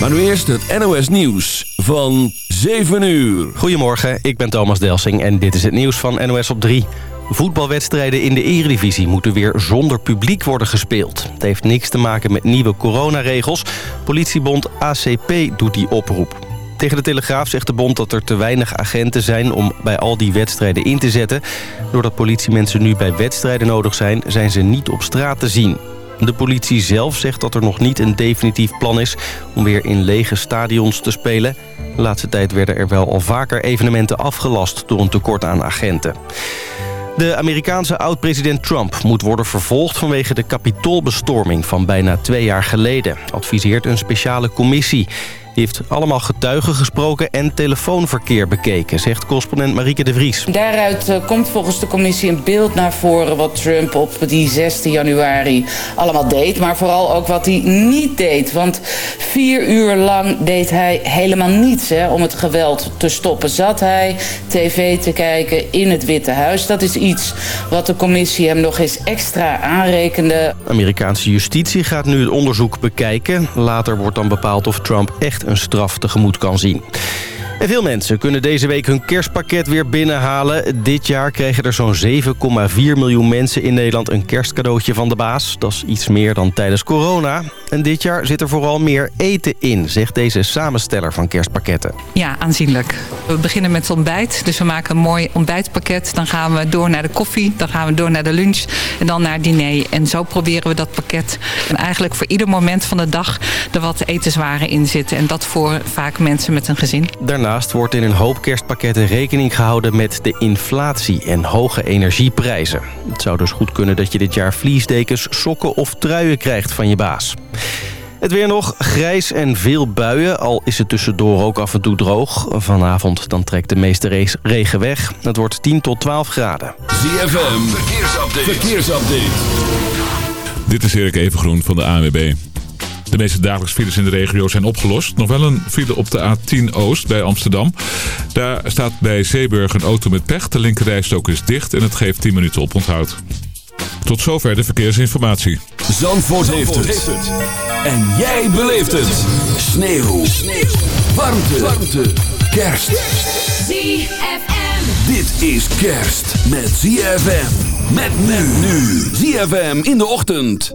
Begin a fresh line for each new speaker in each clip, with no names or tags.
Maar nu eerst het NOS Nieuws van 7 uur.
Goedemorgen, ik ben Thomas Delsing en dit is het nieuws van NOS op 3. Voetbalwedstrijden in de eredivisie moeten weer zonder publiek worden gespeeld. Het heeft niks te maken met nieuwe coronaregels. Politiebond ACP doet die oproep. Tegen de Telegraaf zegt de bond dat er te weinig agenten zijn om bij al die wedstrijden in te zetten. Doordat politiemensen nu bij wedstrijden nodig zijn, zijn ze niet op straat te zien. De politie zelf zegt dat er nog niet een definitief plan is om weer in lege stadions te spelen. De laatste tijd werden er wel al vaker evenementen afgelast door een tekort aan agenten. De Amerikaanse oud-president Trump moet worden vervolgd vanwege de kapitoolbestorming van bijna twee jaar geleden, adviseert een speciale commissie. Die heeft allemaal getuigen gesproken en telefoonverkeer bekeken, zegt correspondent Marieke de Vries.
Daaruit uh, komt volgens de commissie een beeld naar voren wat Trump op die 16 januari allemaal deed. Maar vooral ook wat hij niet deed. Want vier uur lang deed hij helemaal niets hè, om het geweld te stoppen. Zat hij tv te kijken in het Witte Huis. Dat is iets wat de commissie hem nog eens extra aanrekende.
Amerikaanse justitie gaat nu het onderzoek bekijken. Later wordt dan bepaald of Trump echt een straf tegemoet kan zien. En veel mensen kunnen deze week hun kerstpakket weer binnenhalen. Dit jaar kregen er zo'n 7,4 miljoen mensen in Nederland een kerstcadeautje van de baas. Dat is iets meer dan tijdens corona. En dit jaar zit er vooral meer eten in, zegt deze samensteller van kerstpakketten.
Ja, aanzienlijk. We beginnen met ontbijt. Dus we maken een mooi ontbijtpakket. Dan gaan we door naar de koffie. Dan gaan we door naar de lunch. En dan naar het diner. En zo proberen we dat pakket. En eigenlijk voor ieder moment van de dag er wat etenswaren in zitten. En dat voor vaak mensen met een gezin.
Daarnaast wordt in een hoop kerstpakketten rekening gehouden met de inflatie en hoge energieprijzen. Het zou dus goed kunnen dat je dit jaar vliesdekens, sokken of truien krijgt van je baas. Het weer nog grijs en veel buien, al is het tussendoor ook af en toe droog. Vanavond dan trekt de meeste regen weg. Het wordt 10 tot 12 graden.
ZFM, verkeersupdate. verkeersupdate.
Dit is Erik Evengroen van de ANWB. De meeste dagelijks files in de regio zijn opgelost. Nog wel een file op de A10 Oost bij Amsterdam. Daar staat bij Zeeburg een auto met pech. De linkerrijstok is dicht en het geeft 10 minuten op onthoud. Tot zover de verkeersinformatie.
Zandvoort, heeft, het. En jij beleeft het. Sneeuw. Sneeuw. Warmte. Warmte. Kerst.
ZFM.
Dit is kerst met ZFM. Met men nu. ZFM in de ochtend.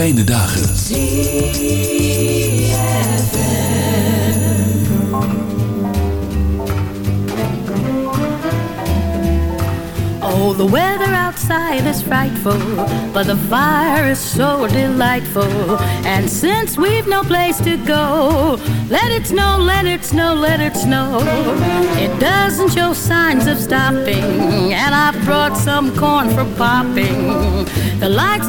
Fijne dagen.
Oh, the weather outside is frightful, but the fire is so delightful. And since we've no place to go, let it snow, let it snow, let it snow. It doesn't show signs of stopping, and I've brought some corn for popping. The lights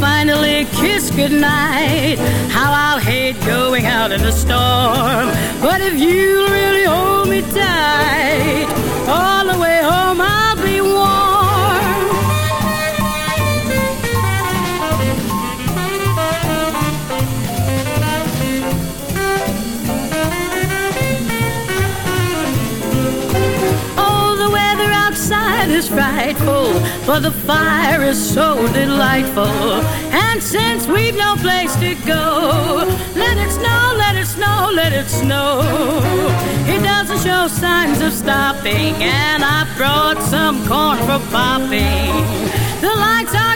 Finally kiss goodnight, how I'll hate going out in the storm. But if you really hold me tight, all the way home I'll frightful, but the fire is so delightful. And since we've no place to go, let it snow, let it snow, let it snow. It doesn't show signs of stopping, and I brought some corn for popping. The lights are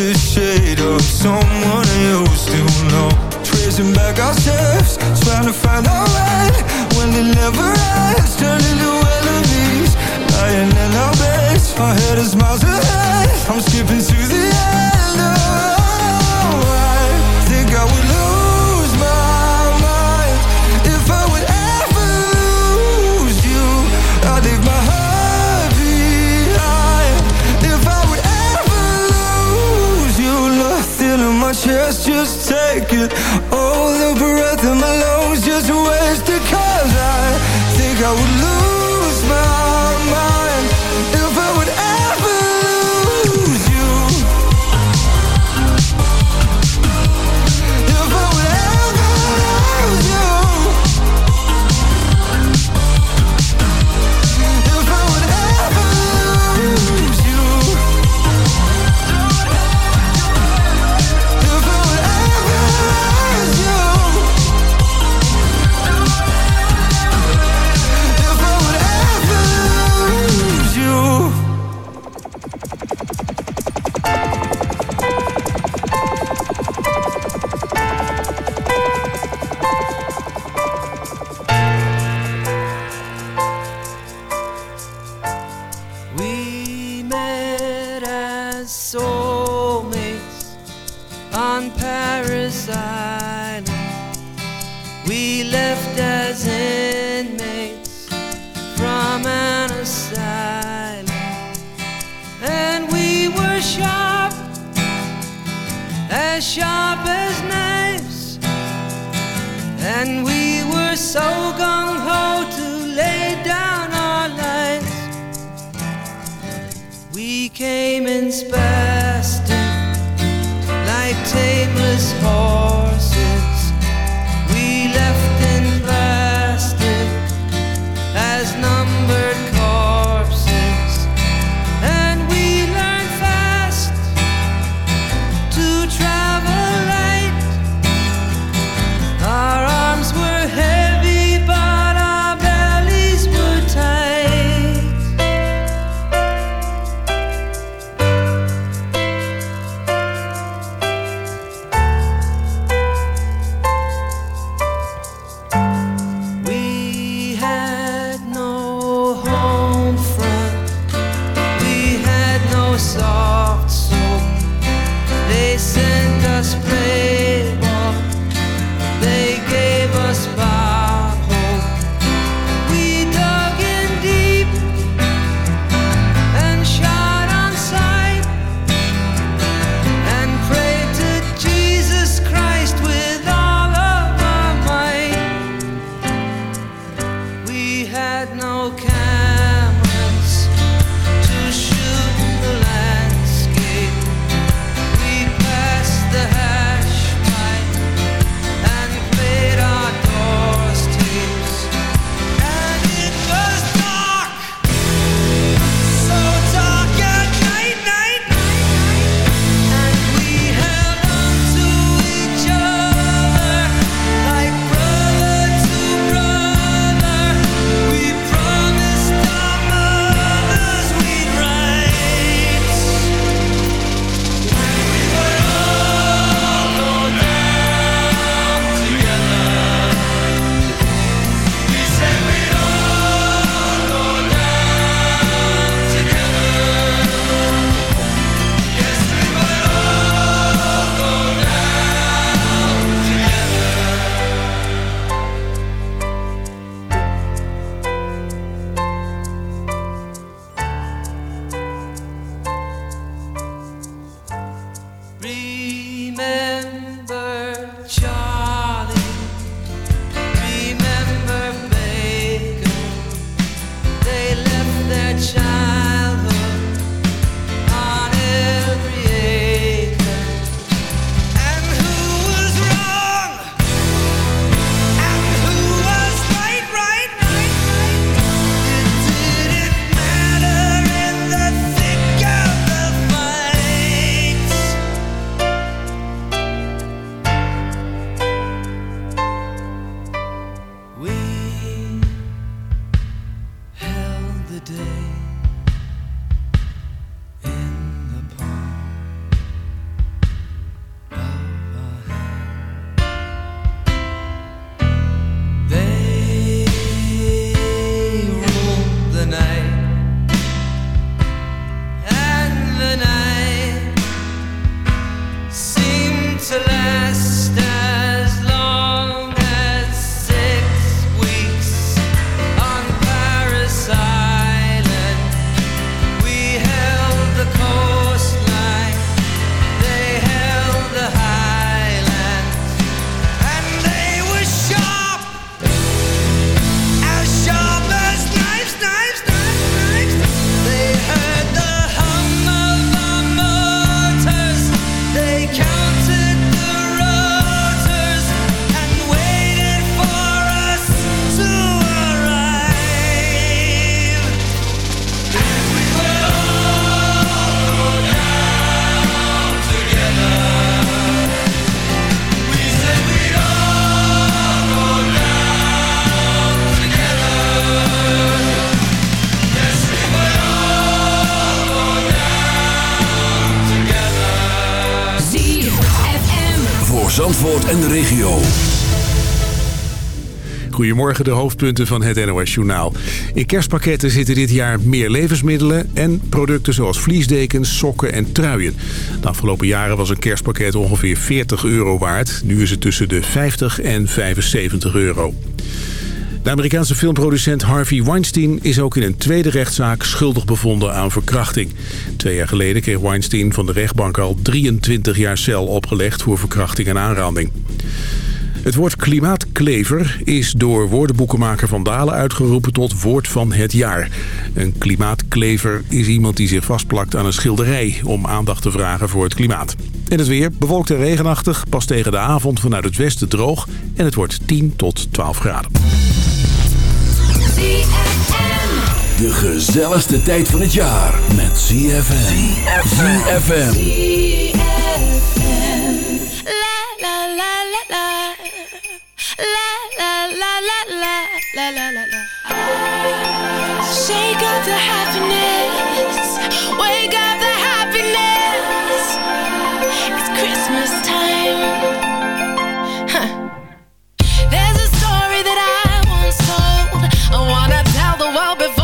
A shade of someone used to know Tracing back our steps Trying to find our way. When it never ends Turning to enemies Lying in our beds. My head is miles
en de regio.
Goedemorgen, de hoofdpunten van het NOS-journaal. In kerstpakketten zitten dit jaar meer levensmiddelen... en producten zoals vliesdekens, sokken en truien. De afgelopen jaren was een kerstpakket ongeveer 40 euro waard. Nu is het tussen de 50 en 75 euro. De Amerikaanse filmproducent Harvey Weinstein is ook in een tweede rechtszaak schuldig bevonden aan verkrachting. Twee jaar geleden kreeg Weinstein van de rechtbank al 23 jaar cel opgelegd voor verkrachting en aanranding. Het woord klimaatklever is door woordenboekenmaker Van Dalen uitgeroepen tot woord van het jaar. Een klimaatklever is iemand die zich vastplakt aan een schilderij om aandacht te vragen voor het klimaat. En het weer bewolkt en regenachtig, pas tegen de avond vanuit het westen droog en het wordt 10 tot 12 graden.
De gezelligste tijd van het jaar met CFM. CFM.
La la la la la. La la la la la la la la la. Shake up the happiness. Wake up the while before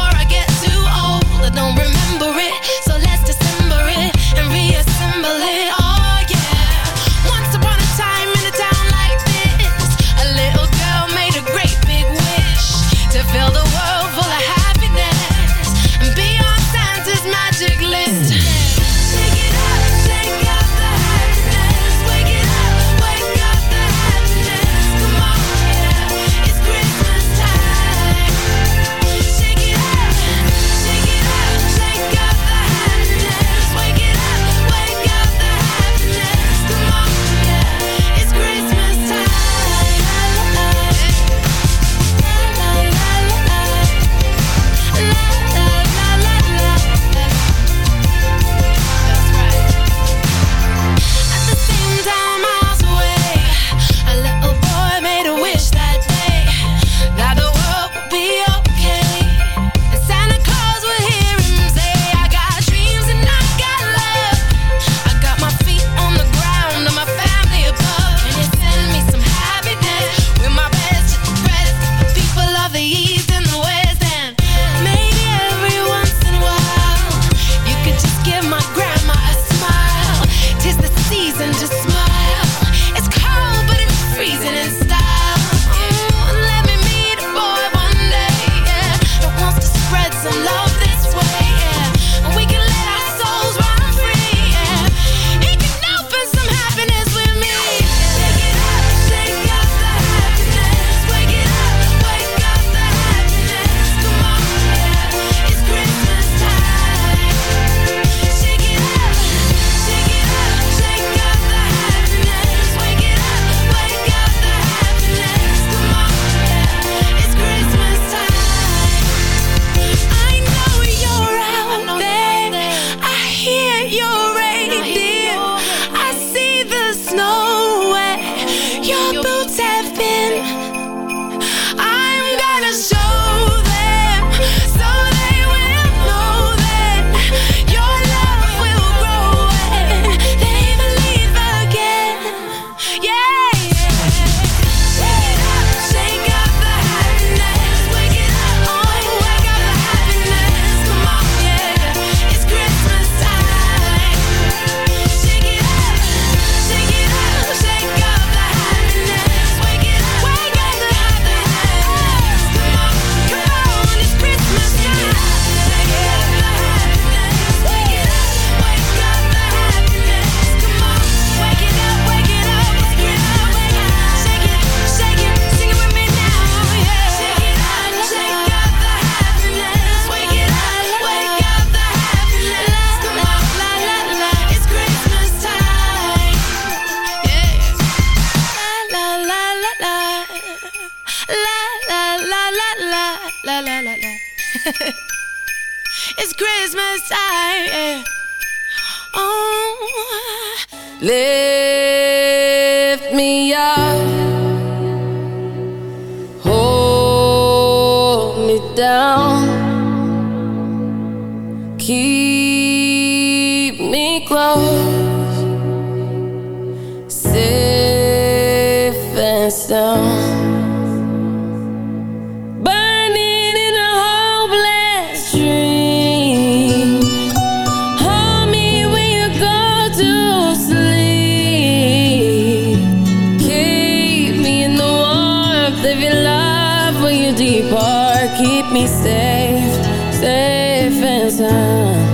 Live your
life when you depart. Keep me safe, safe and sound.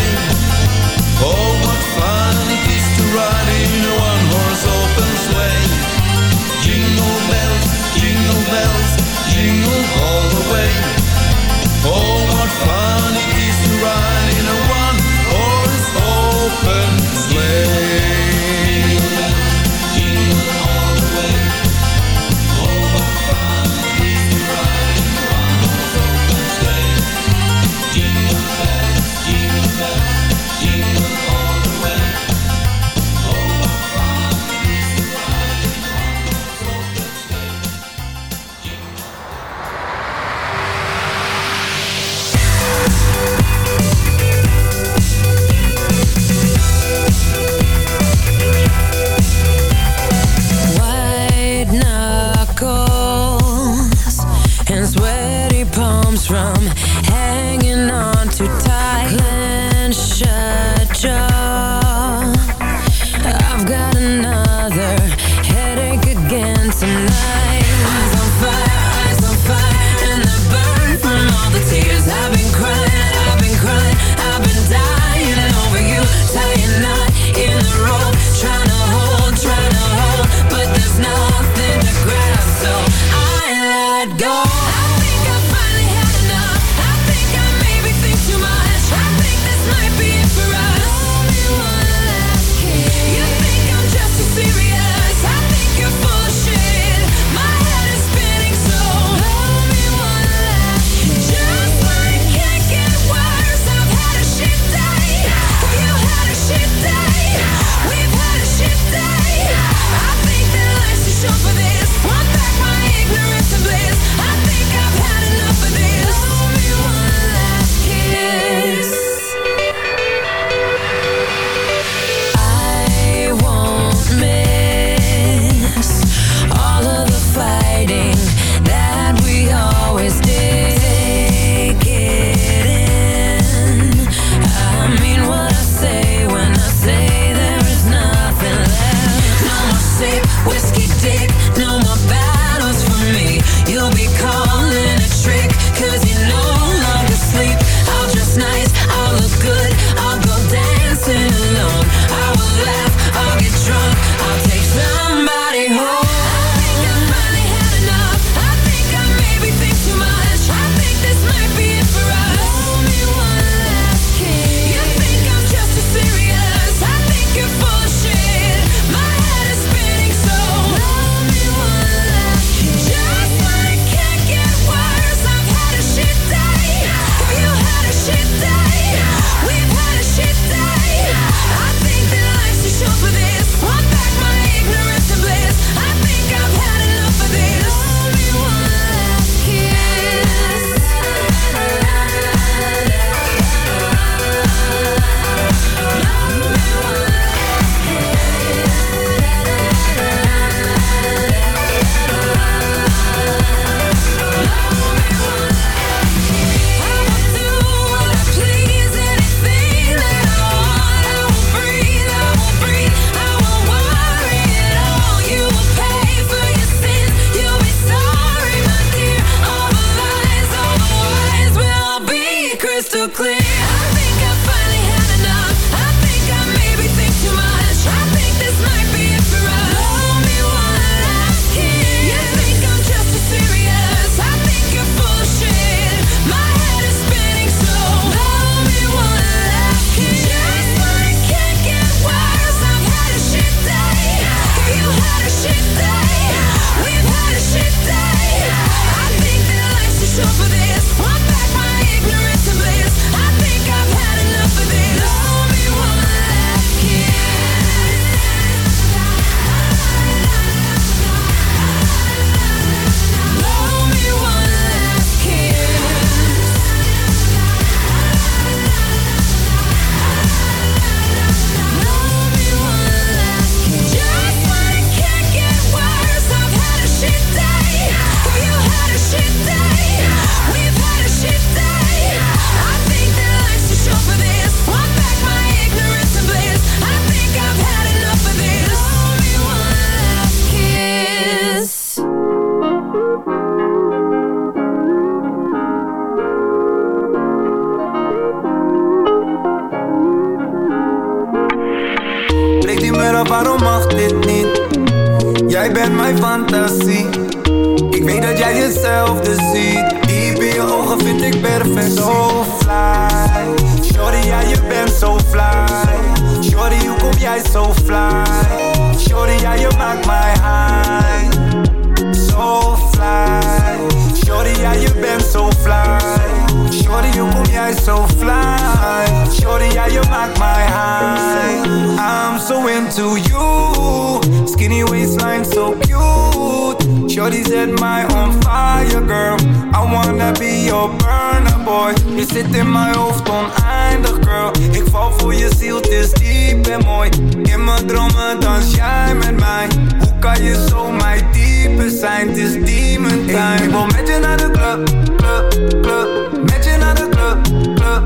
Into you. Skinny waistline so cute. Shorty set my on fire girl. I wanna be your burner boy. Je zit in mijn hoofd oneindig girl. Ik val voor je ziel, het is diep en mooi. In mijn dromen dans jij met mij. Hoe kan je zo mijn type zijn? Het is demon time. Ik wil met je naar de club, club, club. Met je naar de club,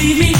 leave me